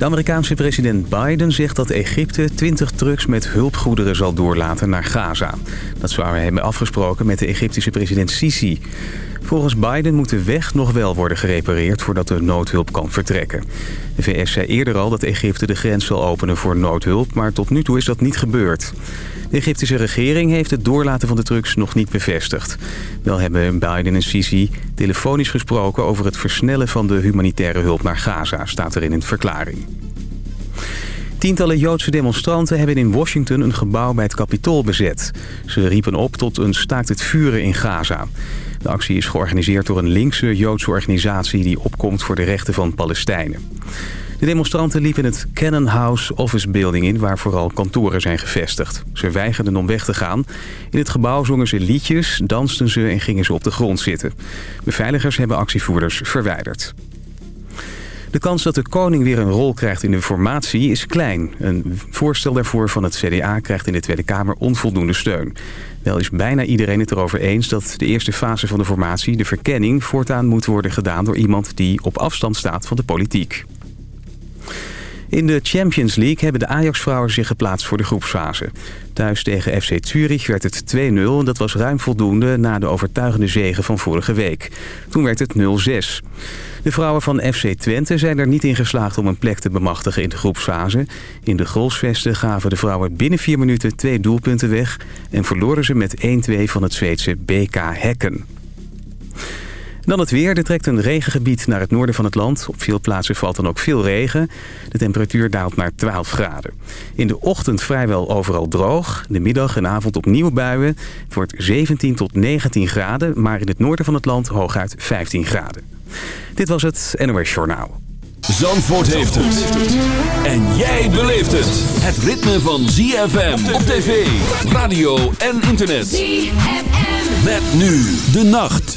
De Amerikaanse president Biden zegt dat Egypte 20 trucks met hulpgoederen zal doorlaten naar Gaza. Dat zou hij hebben afgesproken met de Egyptische president Sisi. Volgens Biden moet de weg nog wel worden gerepareerd voordat de noodhulp kan vertrekken. De VS zei eerder al dat Egypte de grens zal openen voor noodhulp, maar tot nu toe is dat niet gebeurd. De Egyptische regering heeft het doorlaten van de trucks nog niet bevestigd. Wel hebben Biden en Sisi telefonisch gesproken over het versnellen van de humanitaire hulp naar Gaza, staat er in een verklaring. Tientallen Joodse demonstranten hebben in Washington een gebouw bij het Capitool bezet. Ze riepen op tot een staakt het vuren in Gaza. De actie is georganiseerd door een linkse Joodse organisatie... die opkomt voor de rechten van Palestijnen. De demonstranten liepen het Cannon House Office Building in... waar vooral kantoren zijn gevestigd. Ze weigerden om weg te gaan. In het gebouw zongen ze liedjes, dansten ze en gingen ze op de grond zitten. Beveiligers hebben actievoerders verwijderd. De kans dat de koning weer een rol krijgt in de formatie is klein. Een voorstel daarvoor van het CDA krijgt in de Tweede Kamer onvoldoende steun. Wel is bijna iedereen het erover eens dat de eerste fase van de formatie, de verkenning, voortaan moet worden gedaan door iemand die op afstand staat van de politiek. In de Champions League hebben de Ajax-vrouwen zich geplaatst voor de groepsfase. Thuis tegen FC Zurich werd het 2-0 en dat was ruim voldoende na de overtuigende zegen van vorige week. Toen werd het 0-6. De vrouwen van FC Twente zijn er niet in geslaagd om een plek te bemachtigen in de groepsfase. In de goalsvesten gaven de vrouwen binnen vier minuten twee doelpunten weg... en verloren ze met 1-2 van het Zweedse BK Hekken. Dan het weer. Er trekt een regengebied naar het noorden van het land. Op veel plaatsen valt dan ook veel regen. De temperatuur daalt naar 12 graden. In de ochtend vrijwel overal droog. De middag en avond opnieuw buien. Het wordt 17 tot 19 graden. Maar in het noorden van het land hooguit 15 graden. Dit was het NOS Journaal. Zandvoort heeft het. En jij beleeft het. Het ritme van ZFM op tv, radio en internet. ZFM. Met nu de nacht.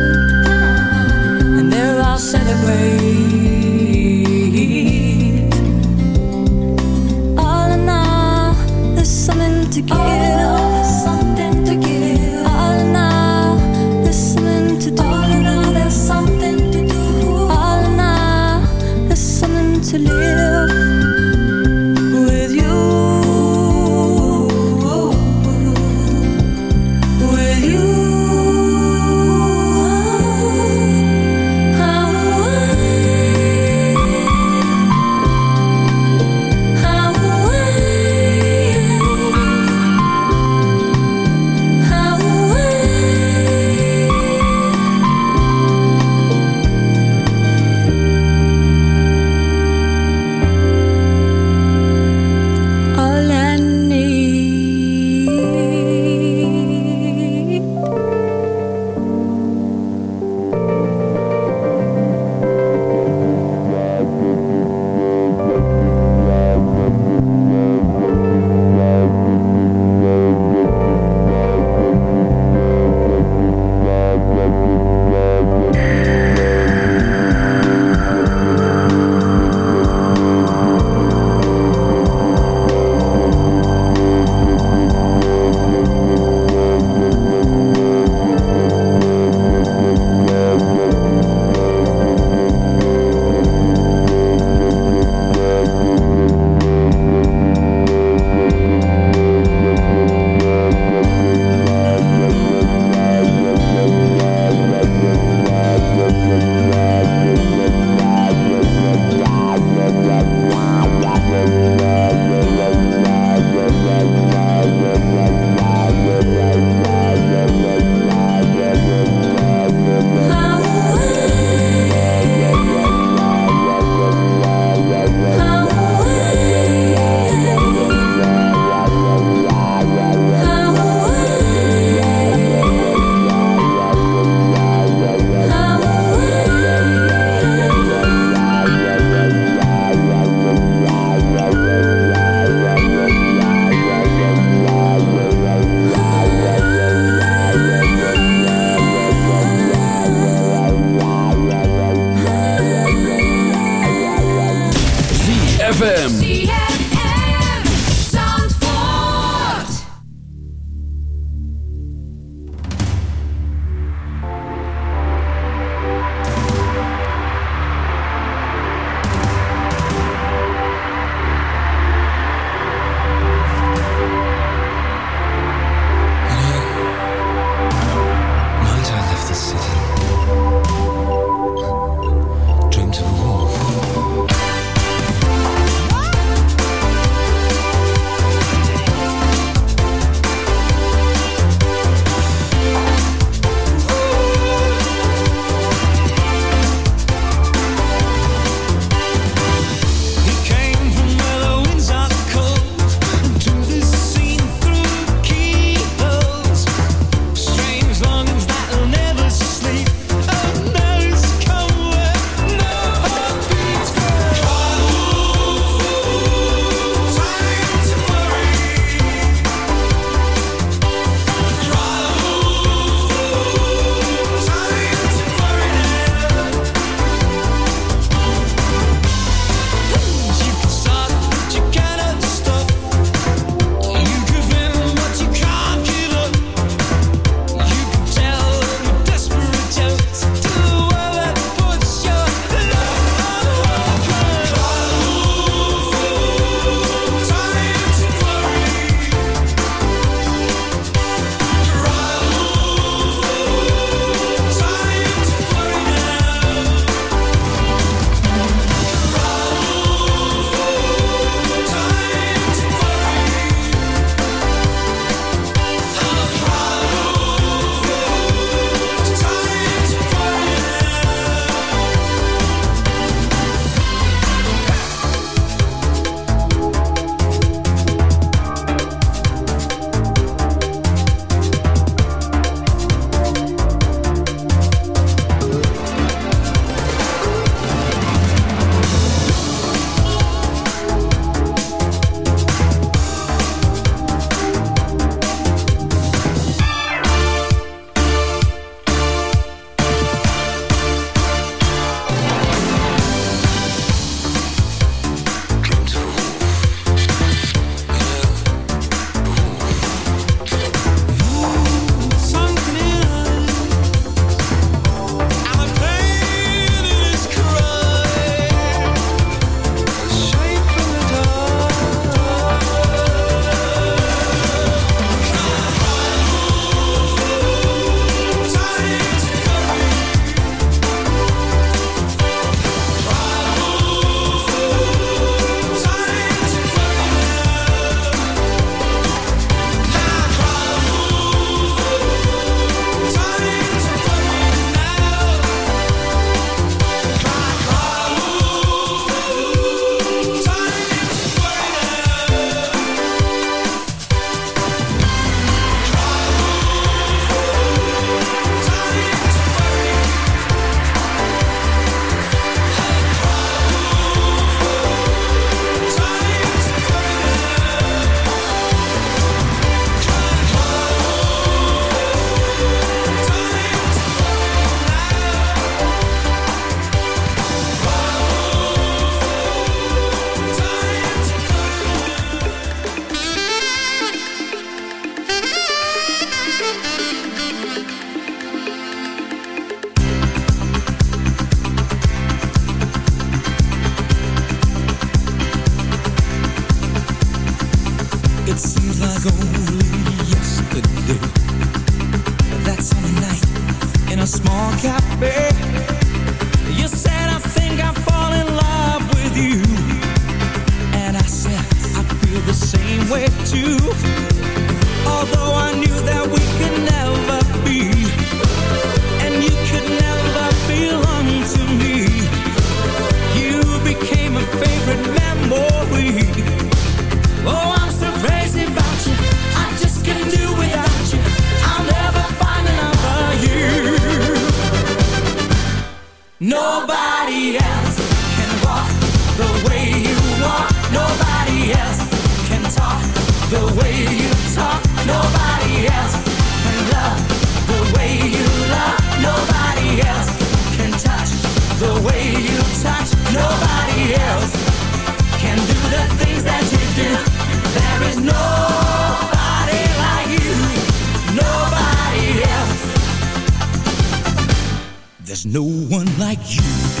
no one like you.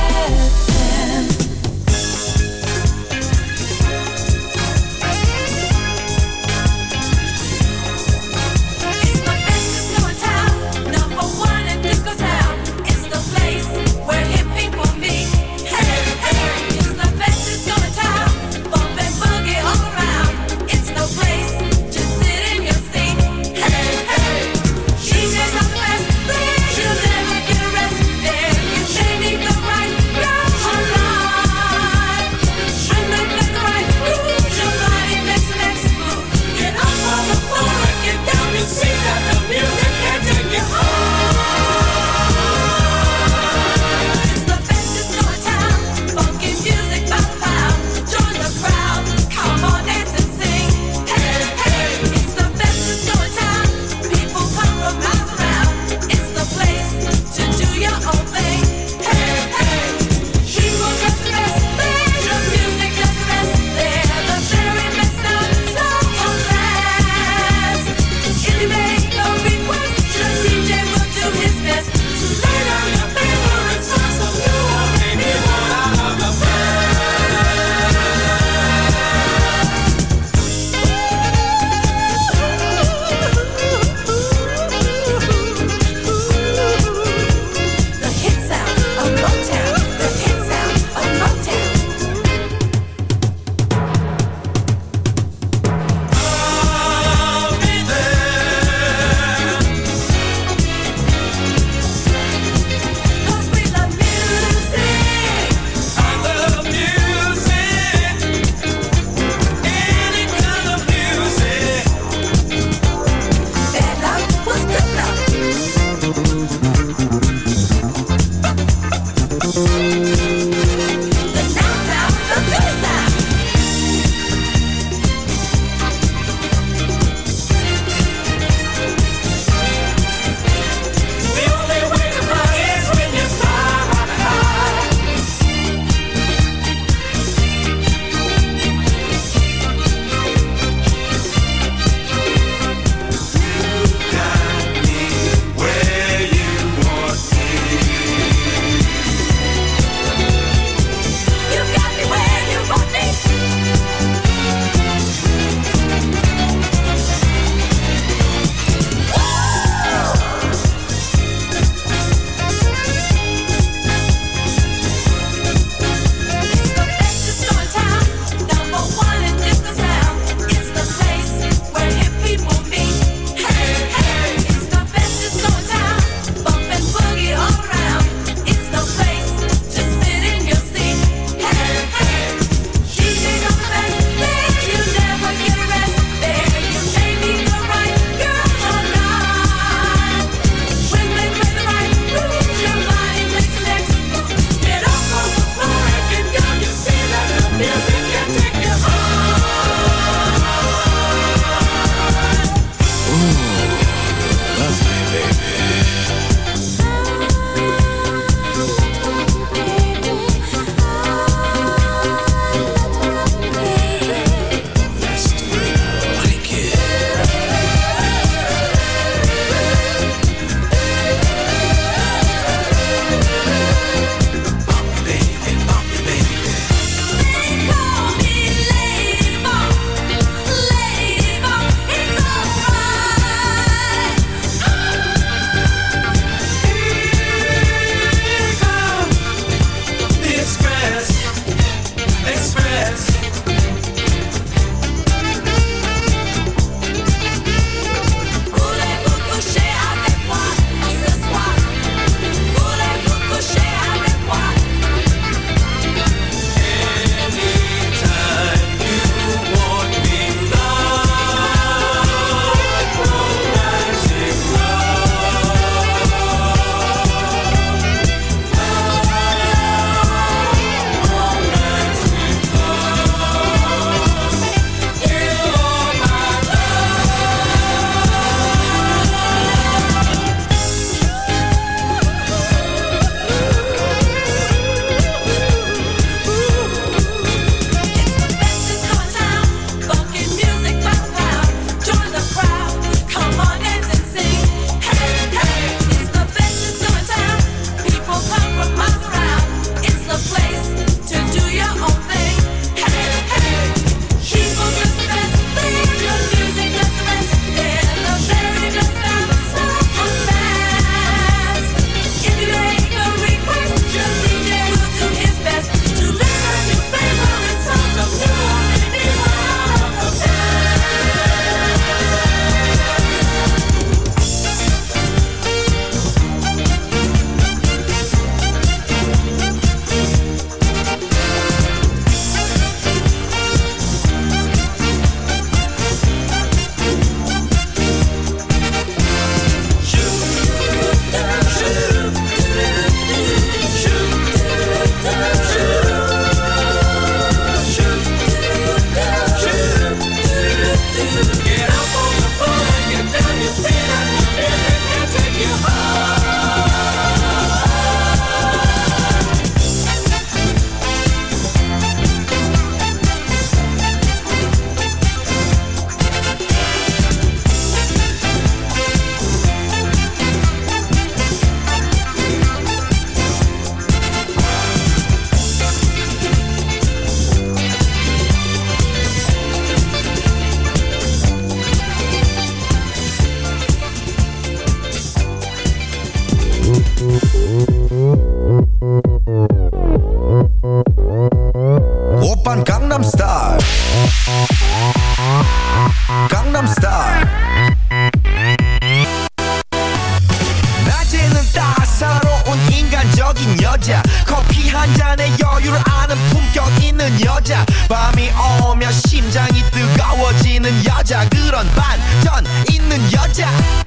CFFM Gangnam Style Gangnam Style Gangnam Style Sexy lady Op,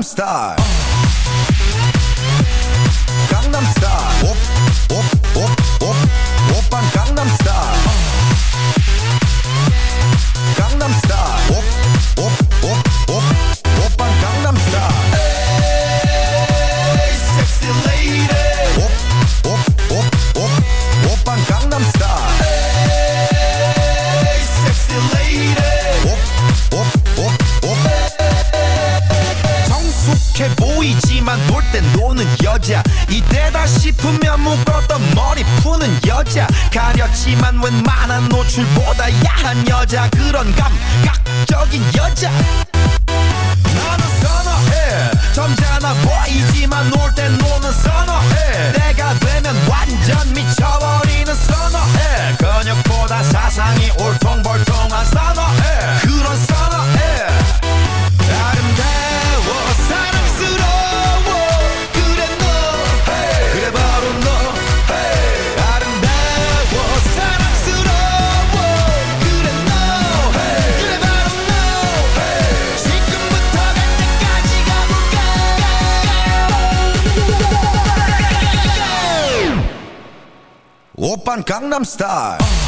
op, op, op Oppan Gangnam Style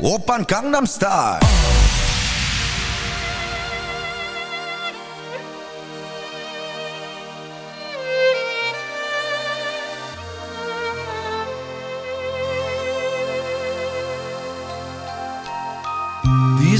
Oppan Gangnam Style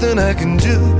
nothing I can do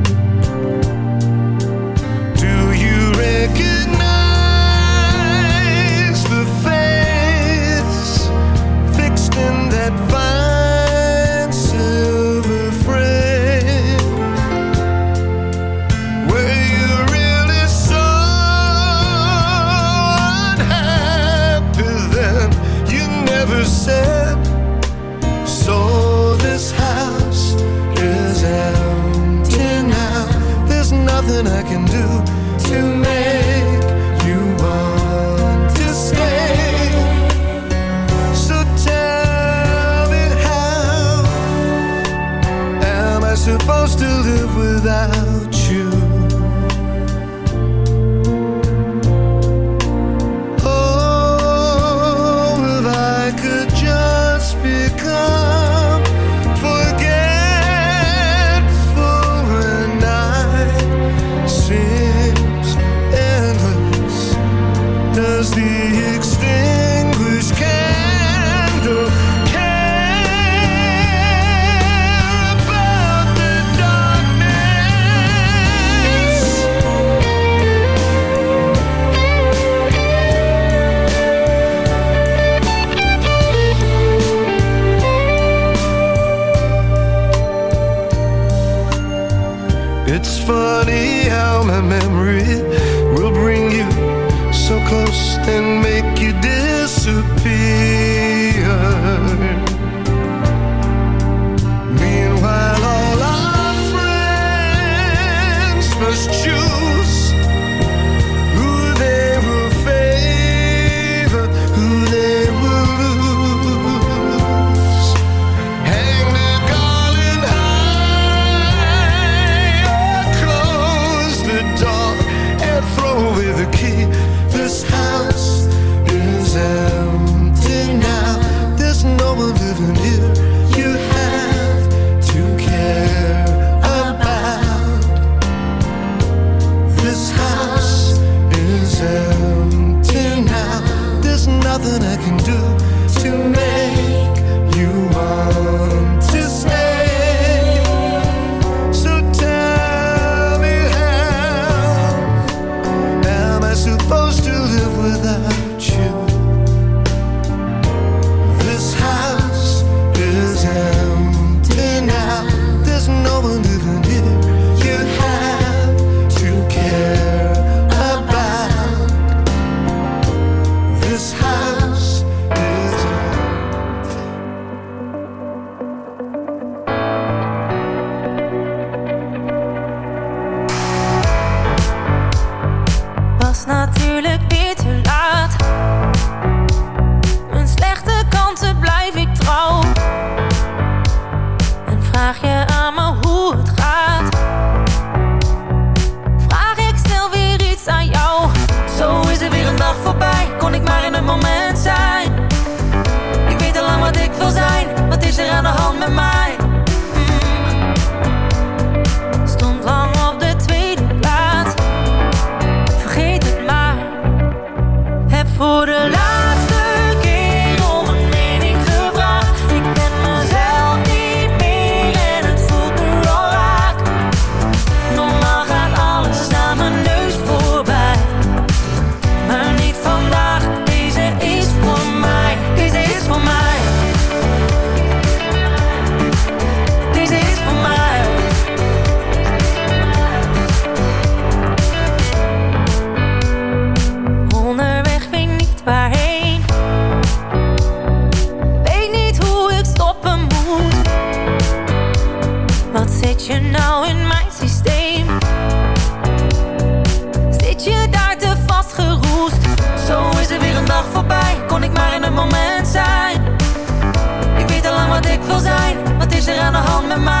er aan de hand met mij?